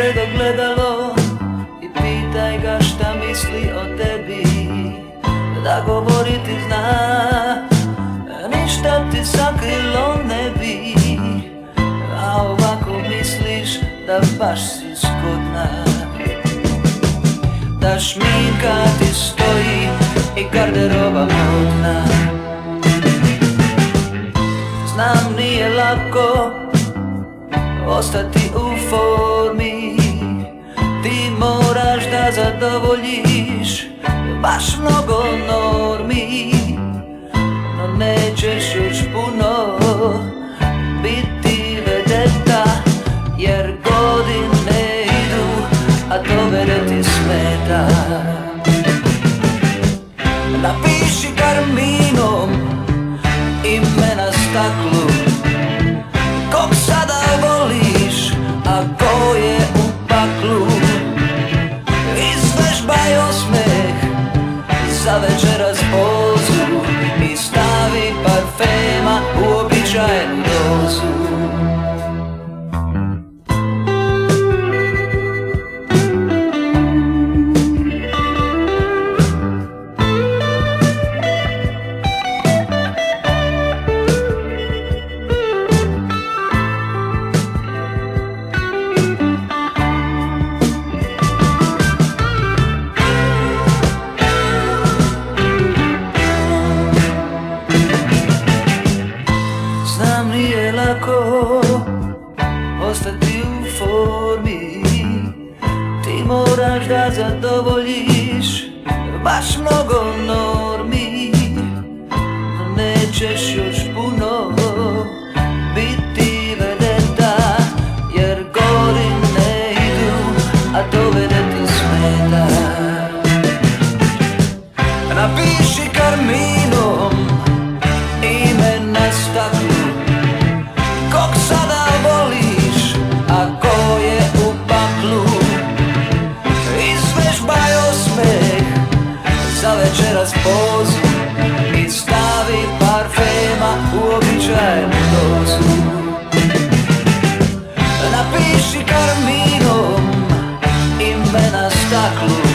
pred ogledalo I pitaj ga šta misli o tebi. Da govoriti zna Ništa ti sakrilo ne bi. A ovako misliš da baš si skodna Da šminka ti stoji i garderoba modna Znam nije lako ostati u formi zadovoljiš baš mnogo normi No nećeš još puno biti vedeta Jer godine idu, a to ti smeta. Napiši karminom ime na staklu ciekawe, czy formi. Ti moraš da zadovoljiš baš mnogo normi. No Nećeš još puno biti vedeta Jer godine idu, a to vedeti smeta. Napiši karminom dove c'era sposo Mi stavi parfema uobičajno su. Napiši karminom imena staklu